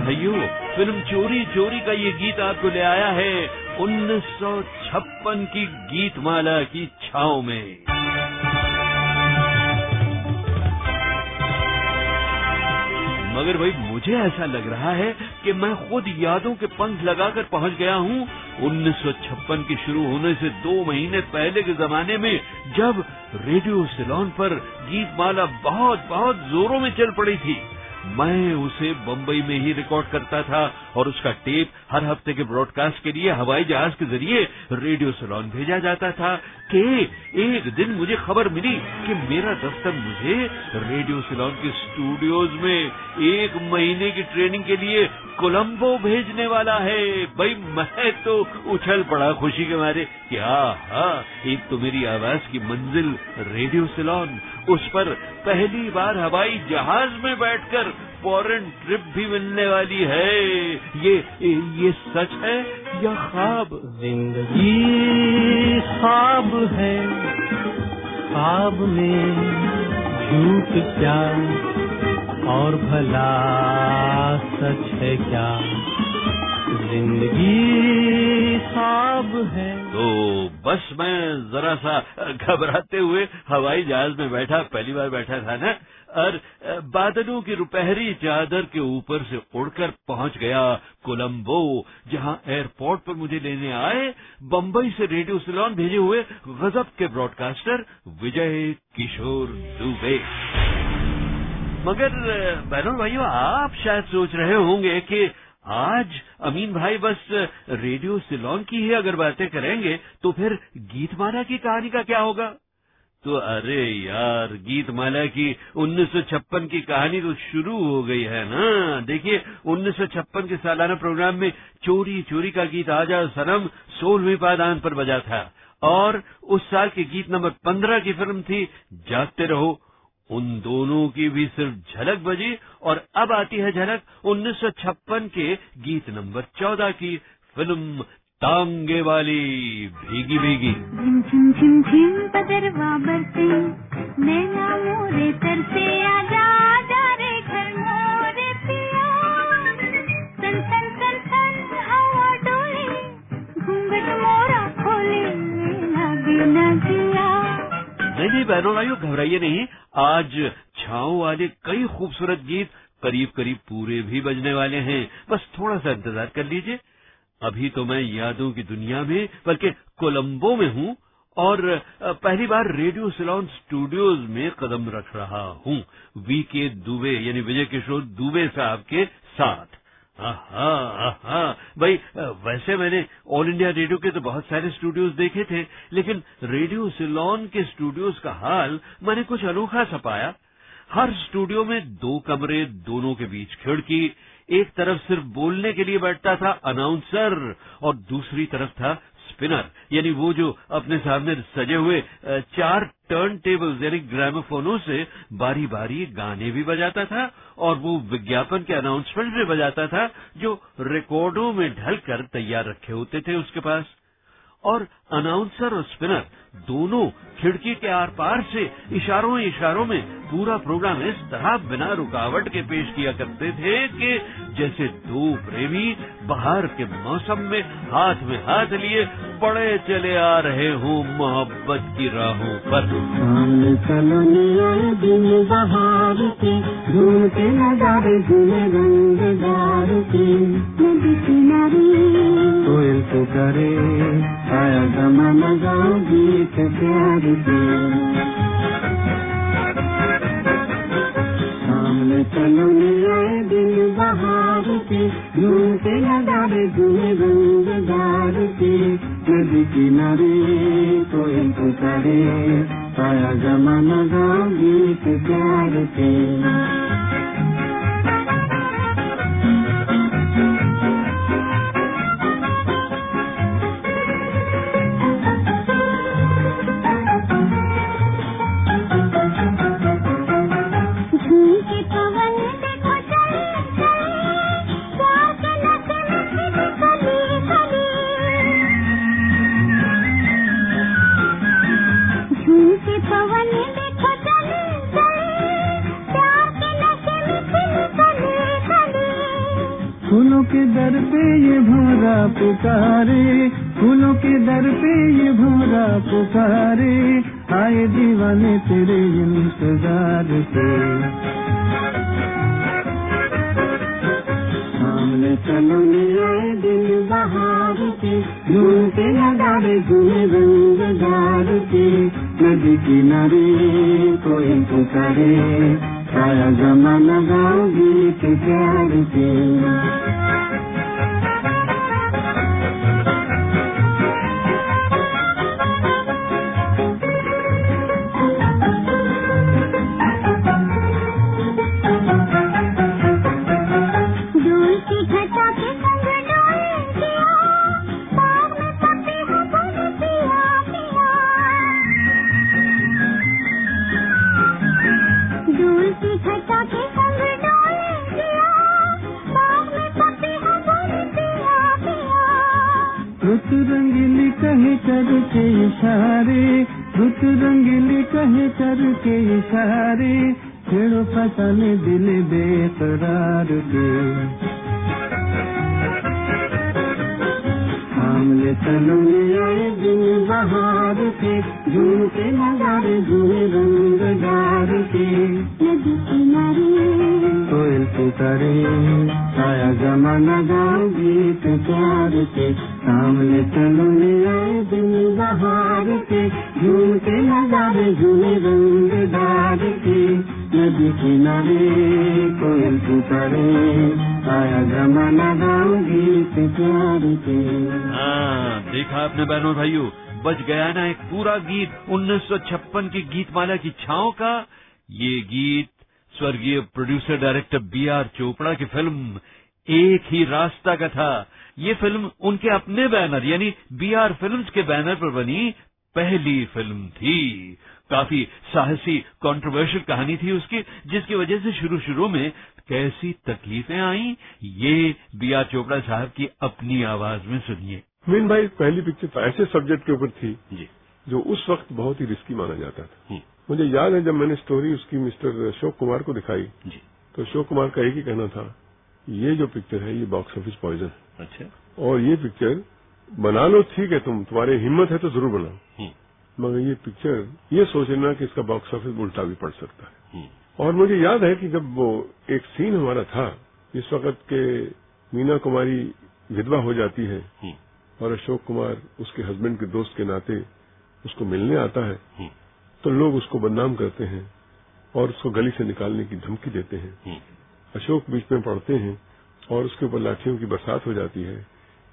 Film चोरी चोरी का ये गीत आपको ले आया है उन्नीस सौ छप्पन की गीतमाला की छाव में। मगर भाई, मुझे ऐसा लग रहा है कि मैं खुद यादों के पंख लगाकर पहुँच गया हूँ। उन्नीस सौ छप्पन के शुरू होने से दो महीने पहले के जमाने में जब रेडियो सिलोन पर गीतमाला बहुत बहुत जोरों में चल पड़ी थी। मैं उसे बम्बई में ही रिकॉर्ड करता था और उसका टेप हर हफ़्ते के ब्रॉडकास्ट के लिए हवाई जहाज़ के ज़रिए रेडियो सलोन भेजा जाता था कि एक दिन मुझे खबर मिली कि मेरा दफ्तर मुझे रेडियो सिलोन के स्टूडियोज में एक महीने की ट्रेनिंग के लिए कोलंबो भेजने वाला है। भाई मैं तो उछल पड़ा खुशी के मारे कि हाँ हाँ एक तो मेरी आवाज़ की मंजिल रेडियो सिलोन उस पर पहली बार हवाई जहाज़ में बैठकर फॉरेन ट्रिप भी मिलने वाली है। ये ये सच है या ख्वाब? ज़िंदगी। ख्वाब है। ख्वाब में झूठ क्या और भला सच है क्या? ज़िंदगी ख्वाब है। तो बस मैं जरा सा घबराते हुए हवाई जहाज़ में बैठा, पहली बार बैठा था ना, और बादलों की रुपहरी चादर के ऊपर से उड़कर पहुँच गया कोलंबो, जहाँ एयरपोर्ट पर मुझे लेने आए बम्बई से रेडियो सिलोन भेजे हुए गजब के ब्रॉडकास्टर विजय किशोर दुबे। मगर बहनों, भाइयों, आप शायद सोच रहे होंगे कि आज अमीन भाई बस रेडियो सिलोन की ही अगर बातें करेंगे तो फिर गीतमाला की कहानी का क्या होगा? तो अरे यार, गीतमाला की 1956 की कहानी तो शुरू हो गई है ना? देखिए 1956 के सालाना प्रोग्राम में चोरी चोरी का गीत आजा सनम सोलहवीं पादान पर बजा था। और उस साल के गीत नंबर 15 की फ़िल्म थी, जागते रहो उन दोनों की भी सिर्फ़ झलक बजी और अब आती है झलक 1956 के गीत नंबर 14 की फ़िल्म तांगे वाली भीगी भीगी। झिम झिम झिम बदरवा बरसे, नैना मोरे तरसे आजा नहीं नहीं बहनों भाइयों, घबराइए नहीं। आज छाओ वाले कई खूबसूरत गीत करीब करीब पूरे भी बजने वाले हैं। बस थोड़ा सा इंतज़ार कर लीजिए। अभी तो मैं यादों की दुनिया में, बल्कि कोलंबो में हूँ और पहली बार रेडियो सिलोन स्टूडियोज में कदम रख रहा हूँ। वी के दुबे, यानी विजय किशोर दुबे साहब के साथ। हाँ भाई, वैसे मैंने ऑल इंडिया रेडियो के तो बहुत सारे स्टूडियोज देखे थे, लेकिन रेडियो सिलोन के स्टूडियोज का हाल मैंने कुछ अनोखा सा पाया। हर स्टूडियो में दो कमरे दोनों के बीच खिड़की, एक तरफ़ सिर्फ़ बोलने के लिए बैठता था अनाउंसर और दूसरी तरफ़ था स्पिनर यानी वो जो अपने सामने सजे हुए चार टर्न टेबल्स यानी ग्रामोफोनों से बारी बारी गाने भी बजाता था और वो विज्ञापन के अनाउंसमेंट भी बजाता था जो रिकॉर्डों में ढलकर तैयार रखे होते थे उसके पास। और अनाउंसर और स्पिनर दोनों खिड़की के आर पार से इशारों इशारों में पूरा प्रोग्राम इस तरह बिना रुकावट के पेश किया करते थे कि जैसे दो प्रेमी बाहर के मौसम में हाथ में हाथ लिए बड़े चले आ रहे हूँ मोहब्बत की राहों पर। के नजारे कोयल पुकारे आया जमाना गाँव गीत प्यार के सामने कलोनिया दिन बहार के ढूंढते नजारे रंगदार के। नदी किनारे एक पुकारे आया जमाना गाँव गीत प्यार के। पुकारे गीत हाँ देखा आपने बहनों भाइयों बच गया ना एक पूरा गीत 1956 की गीतमाला की छाओ का। ये गीत स्वर्गीय producer director B R Chopra की फ़िल्म एक ही रास्ता का था। ये फ़िल्म उनके अपने बैनर, यानी बी आर फ़िल्म के बैनर पर बनी पहली फ़िल्म थी। काफ़ी साहसी कंट्रोवर्शियल कहानी थी उसकी, जिसकी वजह से शुरू शुरू में कैसी तकलीफें आई ये बी आर चोपड़ा साहब की अपनी आवाज़ में सुनिए। मीन भाई पहली पिक्चर ऐसे सब्जेक्ट के ऊपर थी जी। जो उस वक्त बहुत ही रिस्की माना जाता था। हम्म। मुझे याद है जब मैंने स्टोरी उसकी मिस्टर अशोक कुमार को दिखाई जी। तो अशोक कुमार का एक ही कहना था ये जो पिक्चर है ये बॉक्स ऑफ़िस पॉइजन है। अच्छा। और ये पिक्चर बना लो ठीक है तुम तुम्हारी हिम्मत है तो ज़रूर बनाओ। हम्म, मगर ये पिक्चर ये सोच लेना कि इसका बॉक्स ऑफ़िस उल्टा भी पड़ सकता है। हम्म, और मुझे याद है कि जब वो एक सीन हमारा था जिस वक्त के मीना कुमारी विधवा हो जाती है हम्म, और अशोक कुमार उसके हस्बैंड के दोस्त के नाते उसको मिलने आता है हम्म, तो लोग उसको बदनाम करते हैं और उसको गली से निकालने की धमकी देते हैं। हम्म, अशोक बीच में पड़ते हैं और उसके ऊपर लाठियों की बरसात हो जाती है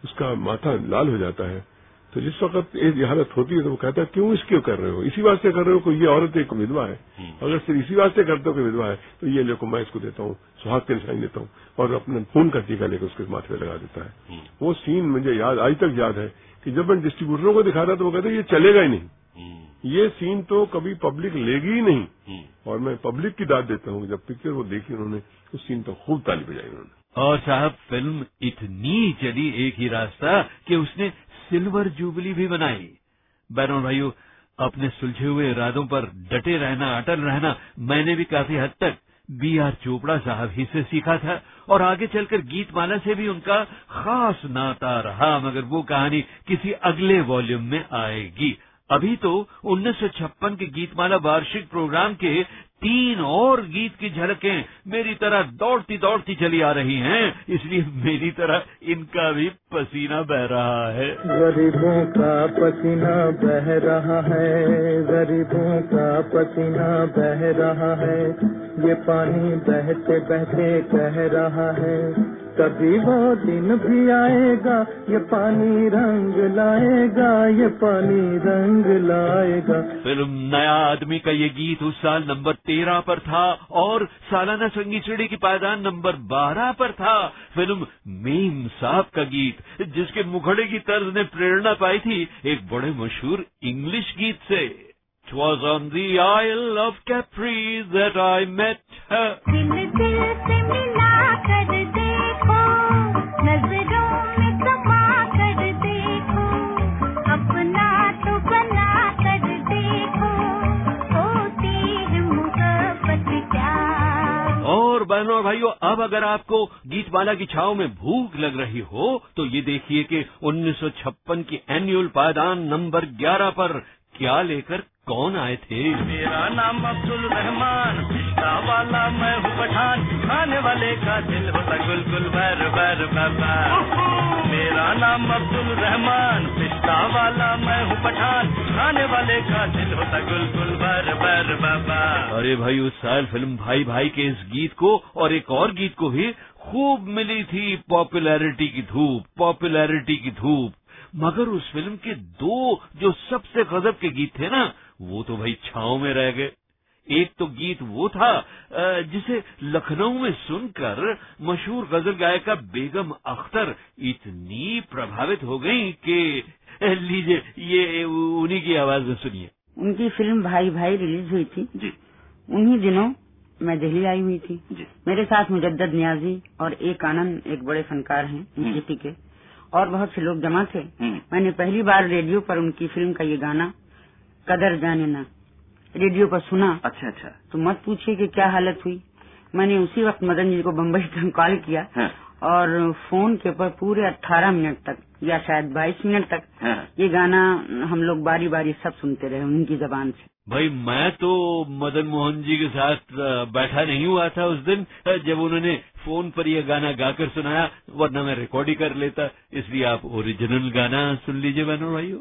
उसका माथा लाल हो जाता है तो जिस वक्त ये हालत होती है तो वो कहता है क्यों इसक्यों कर रहे हो? इसी वास्ते कर रहे हो कोई ये औरत एक विधवा है। हम्म। अगर सिर्फ़ इसी वास्ते करते हो कि विधवा है तो ये लेको मैं इसको देता हूँ सुहाग के निशानी देता हूँ और अपने खून का टीका लेकर उसके माथे पे लगा देता है। हम्म, वो सीन मुझे याद आज तक याद है कि जब मैं डिस्ट्रीब्यूटरों को दिखा रहा तो वो कहते ये चलेगा ही नहीं। हम्म, ये सीन तो कभी पब्लिक लेगी ही नहीं। और मैं पब्लिक की दाद देता हूँ जब पिक्चर वो देखी उन्होंने उस सीन पर खूब ताली बजाई उन्होंने। और साहब, फ़िल्म इतनी चली एक ही रास्ता कि उसने सिल्वर जुबली भी बनाई। बहनों भाइयों, अपने सुलझे हुए इरादों पर डटे रहना, अटल रहना, मैंने भी काफ़ी हद तक बी आर चोपड़ा साहब ही से सीखा था और आगे चलकर गीतमाला से भी उनका खास नाता रहा, मगर वो कहानी किसी अगले वॉल्यूम में आएगी। अभी तो 1956 के गीतमाला वार्षिक प्रोग्राम के तीन और गीत की झलकें मेरी तरह दौड़ती दौड़ती चली आ रही हैं, इसलिए मेरी तरह इनका भी पसीना बह रहा है। गरीबों का पसीना बह रहा है, गरीबों का पसीना बह रहा है, ये पानी बहते बहते कह रहा है। कभी वो दिन भी आएगा ये पानी रंग लाएगा ये पानी रंग लाएगा। फ़िल्म नया आदमी का ये गीत उस साल नंबर तेरह पर था और सालाना संगीत श्रेणी की पायदान नंबर बारह पर था। फ़िल्म मीम साहब का गीत जिसके मुखड़े की तर्ज ने प्रेरणा पाई थी एक बड़े मशहूर इंग्लिश गीत से। Twas on the Isle of Capri that I met her. अब अगर आपको गीतमाला की छाव में भूख लग रही हो तो ये देखिए कि 1956 की एनुअल पायदान नंबर 11 पर क्या लेकर कौन आए थे? मेरा नाम अब्दुल रहमान वाला मैं हूँ पठान। खाने वाले का दिल होता गुल गुल भर भर बाबा मेरा नाम अब्दुल रहमान पिस्ता वाला मैं हूँ पठान। खाने वाले का दिल होता गुल गुल भर भर बाबा अरे भाई उस साल फ़िल्म भाई भाई के इस गीत को और एक और गीत को भी खूब मिली थी पॉपुलैरिटी की धूप पॉपुलैरिटी की धूप। मगर उस फ़िल्म के दो जो सबसे गजब के गीत थे ना वो तो भाई छाओ में रह गए। एक तो गीत वो था जिसे लखनऊ में सुनकर मशहूर गज़ल गायिका बेगम अख्तर इतनी प्रभावित हो गई कि लीजिए ये उन्हीं की आवाज़ में सुनिए। उनकी फ़िल्म भाई भाई रिलीज़ हुई थी। जी। उन्हीं दिनों मैं दिल्ली आई हुई थी। जी। मेरे साथ मुजद्दद न्याजी और एक आनंद एक बड़े फनकार हैं इंस्टीटी के। और बहुत से लोग जमा थे। हम्म। मैंने पहली बार रेडियो पर उनकी फ़िल्म का ये गाना कदर जाने ना रेडियो पर सुना अच्छा अच्छा तो मत पूछिए कि क्या हालत हुई मैंने उसी वक्त मदन जी को बम्बई तक कॉल किया हाँ। और फ़ोन के ऊपर पूरे 18 मिनट तक या शायद 22 मिनट तक हाँ। ये गाना हम लोग बारी बारी सब सुनते रहे उनकी जबान से भाई, मैं तो मदन मोहन जी के साथ बैठा नहीं हुआ था उस दिन जब उन्होंने फ़ोन पर यह गाना गाकर सुनाया, वरना मैं रिकॉर्ड ही कर लेता। इसलिए आप ओरिजिनल गाना सुन लीजिए बहनों भाइयों।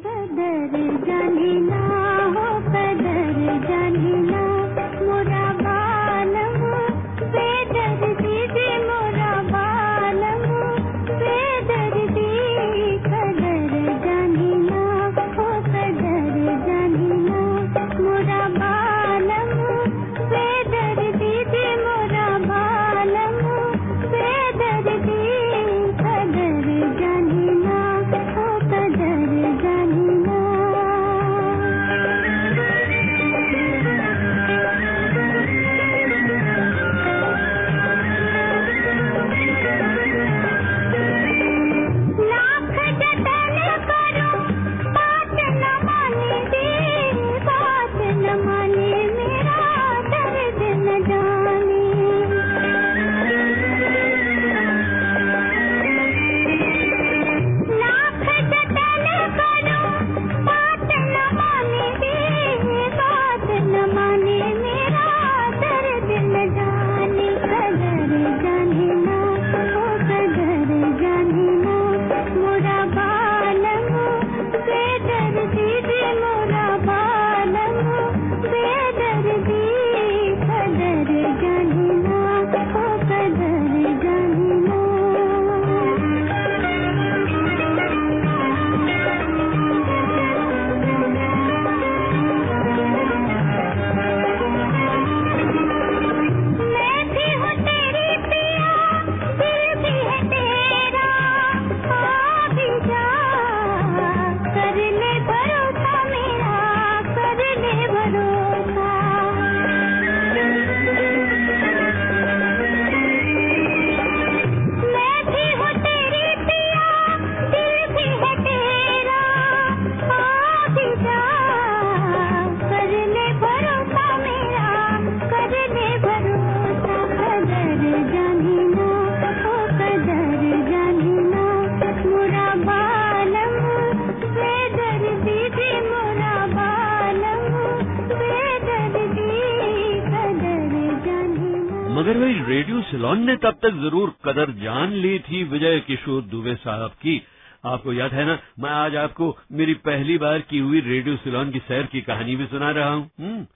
सिलोन ने तब तक ज़रूर कदर जान ली थी विजय किशोर दुबे साहब की। आपको याद है ना मैं आज आपको मेरी पहली बार की हुई रेडियो सिलोन की सैर की कहानी भी सुना रहा हूँ। हम्म,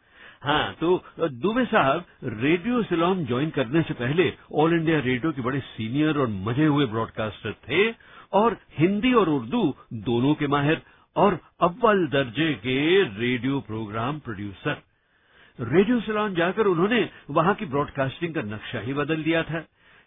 हाँ तो दुबे साहब रेडियो सिलोन ज्वाइन करने से पहले ऑल इंडिया रेडियो के बड़े सीनियर और मज़े हुए ब्रॉडकास्टर थे और हिंदी और उर्दू दोनों के माहिर और अव्वल दर्जे के radio program producer. Radio Ceylon जाकर उन्होंने वहाँ की ब्रॉडकास्टिंग का नक्शा ही बदल दिया था।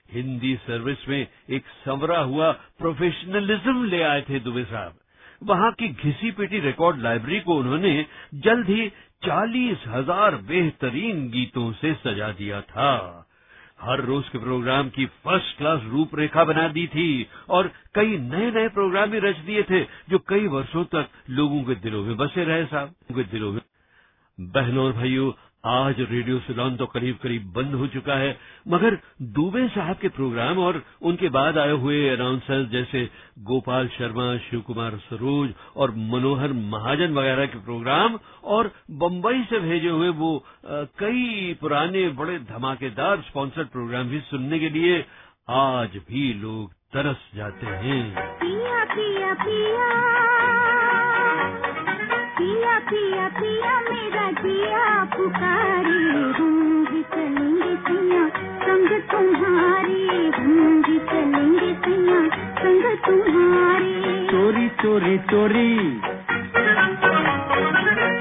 हिंदी सर्विस में एक संवरा हुआ प्रोफेशनलिज्म ले आए थे दुबे साहब। वहाँ की घिसी पिटी रिकॉर्ड लाइब्रेरी को उन्होंने जल्द ही चालीस हज़ार बेहतरीन गीतों से सजा दिया था। हर रोज के प्रोग्राम की फ़र्स्ट क्लास रूपरेखा बना दी थी और कई नए नए प्रोग्राम भी रच दिए थे, जो कई वर्षों तक लोगों के दिलों में बसे रहे साहब। उनके दिलों में बहनों और भाइयों आज रेडियो सिलोन तो करीब करीब बंद हो चुका है मगर दुबे साहब के प्रोग्राम और उनके बाद आए हुए अनाउंसर्स जैसे गोपाल शर्मा शिव कुमार सरोज और मनोहर महाजन वगैरह के प्रोग्राम और बम्बई से भेजे हुए वो आ, कई पुराने बड़े धमाकेदार स्पॉन्सर्ड प्रोग्राम भी सुनने के लिए आज भी लोग तरस जाते हैं। पिया पिया पिया। पिया पिया पिया मेरा जिया पुकारे हम भी चलेंगे सैया संग तुम्हारे हम भी चलेंगे सैया संग तुम्हारे। चोरी चोरी चोरी।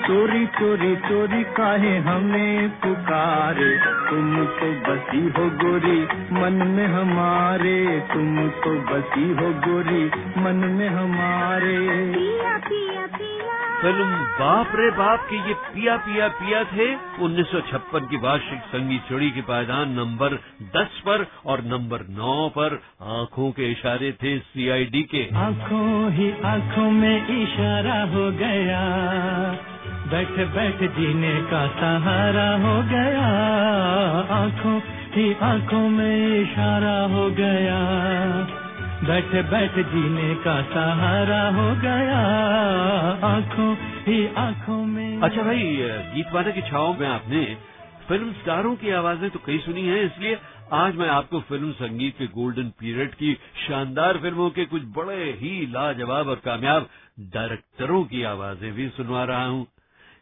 चोरी चोरी चोरी काहे हमें पुकारे? तुम तो बसी हो गोरी मन में हमारे। तुम तो बसी हो गोरी मन में हमारे। पिया पिया पिया। फ़िल्म बाप रे बाप के ये पिया पिया पिया थे 1956 की वार्षिक संगीत चोरी के पायदान नंबर 10 पर और नंबर 9 पर आँखों के इशारे थे सीआईडी के। आँखों ही आँखों में इशारा हो गया, बैठ बैठ जीने का सहारा हो गया, आँखों ही आँखों में इशारा हो गया। बैठ बैठ जीने का सहारा हो गया। आँखों ही आँखों में। अच्छा भाई, गीत गीतवाना की छाओ में आपने फ़िल्म स्टारों की आवाज़ें तो कई सुनी हैं, इसलिए आज मैं आपको फ़िल्म संगीत के गोल्डन पीरियड की शानदार फ़िल्मों के कुछ बड़े ही लाजवाब और कामयाब डायरेक्टरों की आवाज़ें भी सुनवा रहा हूँ।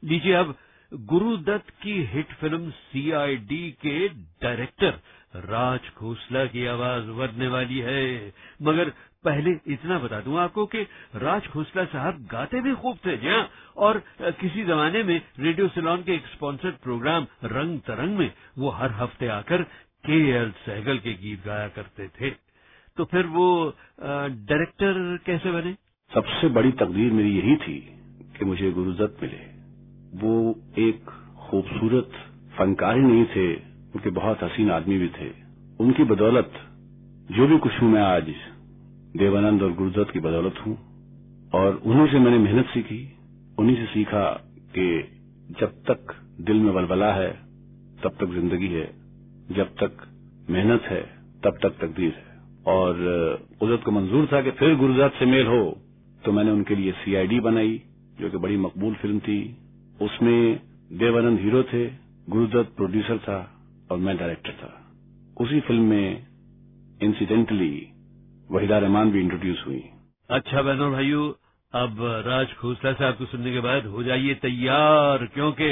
लीजिए अब गुरुदत्त की हिट फ़िल्म सीआईडी के डायरेक्टर राज खोसला की आवाज़ वरने वाली है। मगर पहले इतना बता दूँ आपको कि राज खोसला साहब गाते भी खूब थे, जी हाँ। और किसी जमाने में रेडियो सिलोन के एक स्पॉन्सर्ड प्रोग्राम रंग तरंग में वो हर हफ़्ते आकर के एल सहगल के गीत गाया करते थे। तो फिर वो डायरेक्टर कैसे बने? सबसे बड़ी तकदीर मेरी यही थी कि मुझे गुरुदत्त मिले। वो एक खूबसूरत फनकार नहीं थे। उनके बहुत हसीन आदमी भी थे। उनकी बदौलत, जो भी कुछ हूँ मैं आज, देवानंद और गुरुदत्त की बदौलत हूँ। और उन्हीं से मैंने मेहनत सीखी। उन्हीं से सीखा कि जब तक दिल में बलबला है, तब तक ज़िंदगी है। जब तक मेहनत है, तब तक तकदीर है। और गुरुदत्त को मंजूर था कि फिर गुरुदत्त से मेल हो तो मैंने उनके लिए सीआईडी बनाई, जो कि बड़ी मकबूल फ़िल्म थी। उसमें देवानंद हीरो थे, गुरुदत्त प्रोड्यूसर था। और मैं डायरेक्टर था। उसी फ़िल्म में इंसिडेंटली वहीदा रहमान भी इंट्रोड्यूस हुई। अच्छा बहनों भाइयों अब राज खोसला साहब को सुनने के बाद हो जाइए तैयार क्योंकि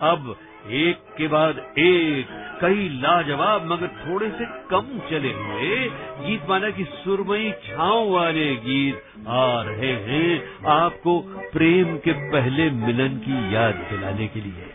अब एक के बाद एक कई लाजवाब मगर थोड़े से कम चले हुए गीत माना की सुरमई छाओ वाले गीत आ रहे हैं आपको प्रेम के पहले मिलन की याद दिलाने के लिए।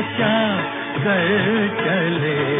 क्या कर चले।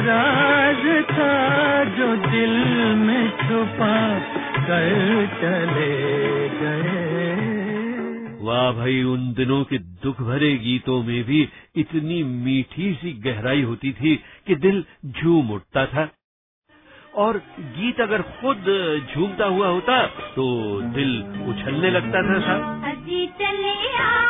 राज था जो दिल में छुपा कर चले गए। वाह भाई उन दिनों के दुख भरे गीतों में भी इतनी मीठी सी गहराई होती थी कि दिल झूम उठता था। और गीत अगर खुद झूमता हुआ होता तो दिल उछलने लगता था साहब।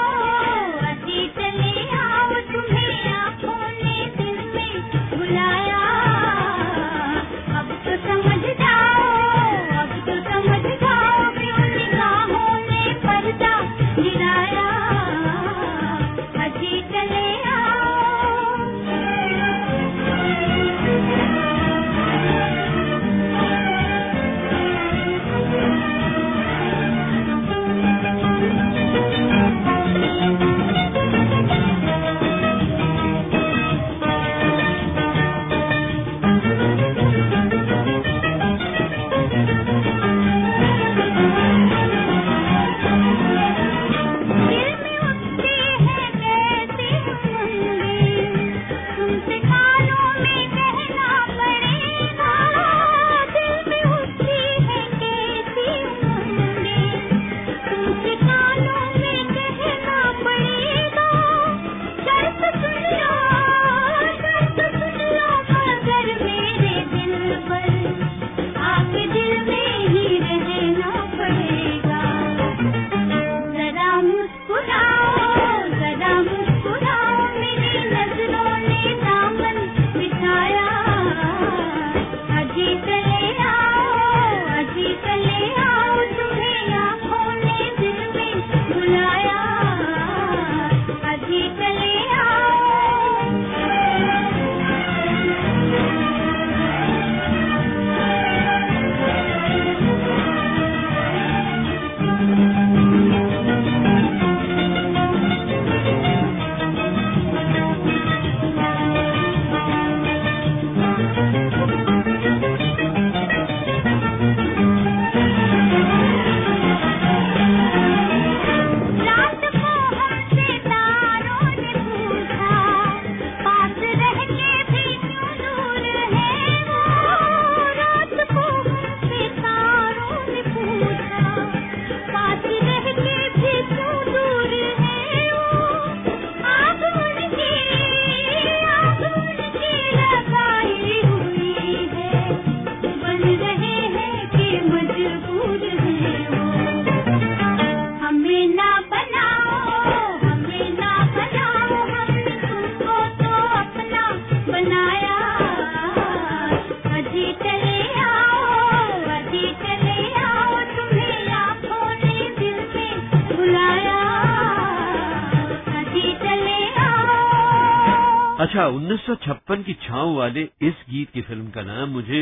अच्छा 1956 की छाव वाले इस गीत की फ़िल्म का नाम मुझे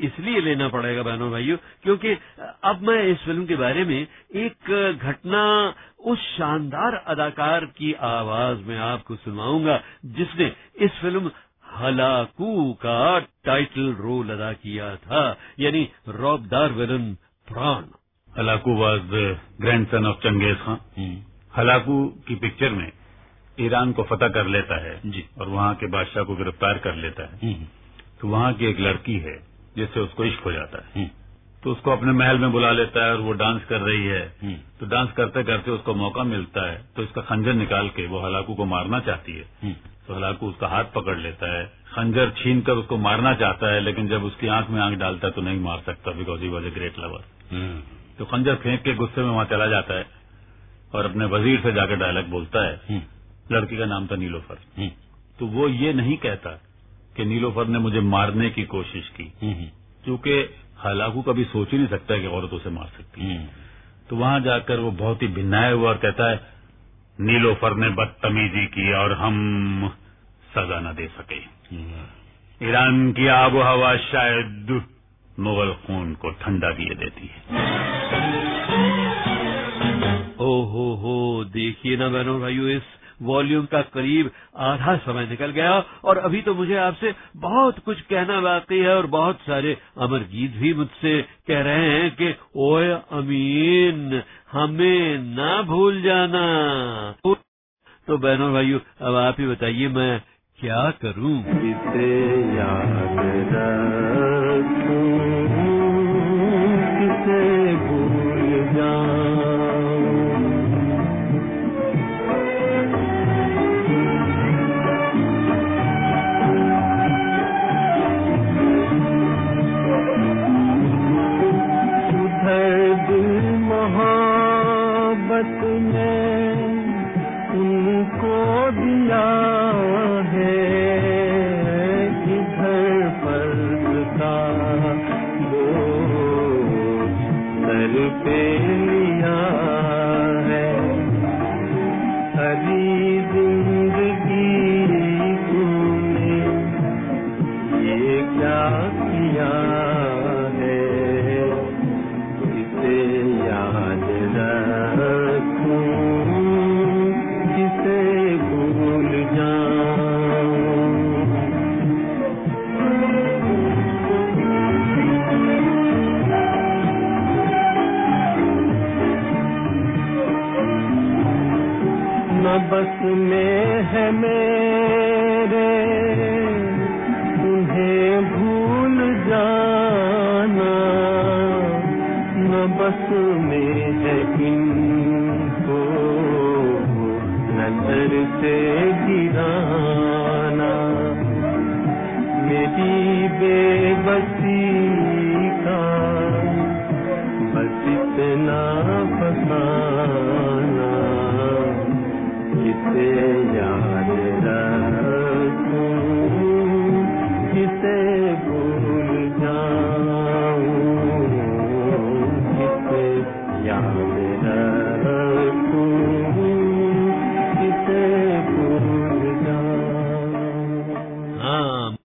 इसलिए लेना पड़ेगा बहनों भाइयों क्योंकि अब मैं इस फ़िल्म के बारे में एक घटना उस शानदार अदाकार की आवाज़ में आपको सुनाऊँगा जिसने इस फ़िल्म हलाकू का टाइटल रोल अदा किया था यानी रौबदार villain Pran. Halaku was the grandson of Changez Khan Halaku की पिक्चर में ईरान को फतह कर लेता है जी। और वहाँ के बादशाह को गिरफ़्तार कर लेता है। तो वहाँ की एक लड़की है जिससे उसको इश्क हो जाता है। तो उसको अपने महल में बुला लेता है और वो डांस कर रही है। तो डांस करते करते उसको मौका मिलता है। तो इसका खंजर निकाल के वो हलाकू को मारना चाहती है। तो हलाकू उसका हाथ पकड़ लेता है। खंजर छीन कर उसको मारना चाहता है लेकिन जब उसकी आँख में आँख डालता है तो नहीं मार सकता because he was a great lover तो खंजर फेंक के गुस्से में वहाँ चला जाता है और अपने वज़ीर से जाकर डायलॉग बोलता है। लड़की का नाम था नीलोफर। तो वो ये नहीं कहता कि नीलोफर ने मुझे मारने की कोशिश की। क्योंकि हलाकू कभी सोच ही नहीं सकता कि औरत उसे मार सकती है। तो वहाँ जाकर वो बहुत ही भिन्नाया हुआ और कहता है नीलोफर ने बदतमीजी की और हम सजा न दे सके। ईरान की आबो हवा शायद मुगल खून को ठंडा दिए देती है। ओ हो हो देखिए ना बहनों भाइयों इस वॉल्यूम का करीब आधा समय निकल गया और अभी तो मुझे आपसे बहुत कुछ कहना बाकी है और बहुत सारे अमर गीत भी मुझसे कह रहे हैं कि ओए अमीन, हमें ना भूल जाना। तो बहनों भाइयों, अब आप ही बताइए मैं क्या करूँ? किसे भूल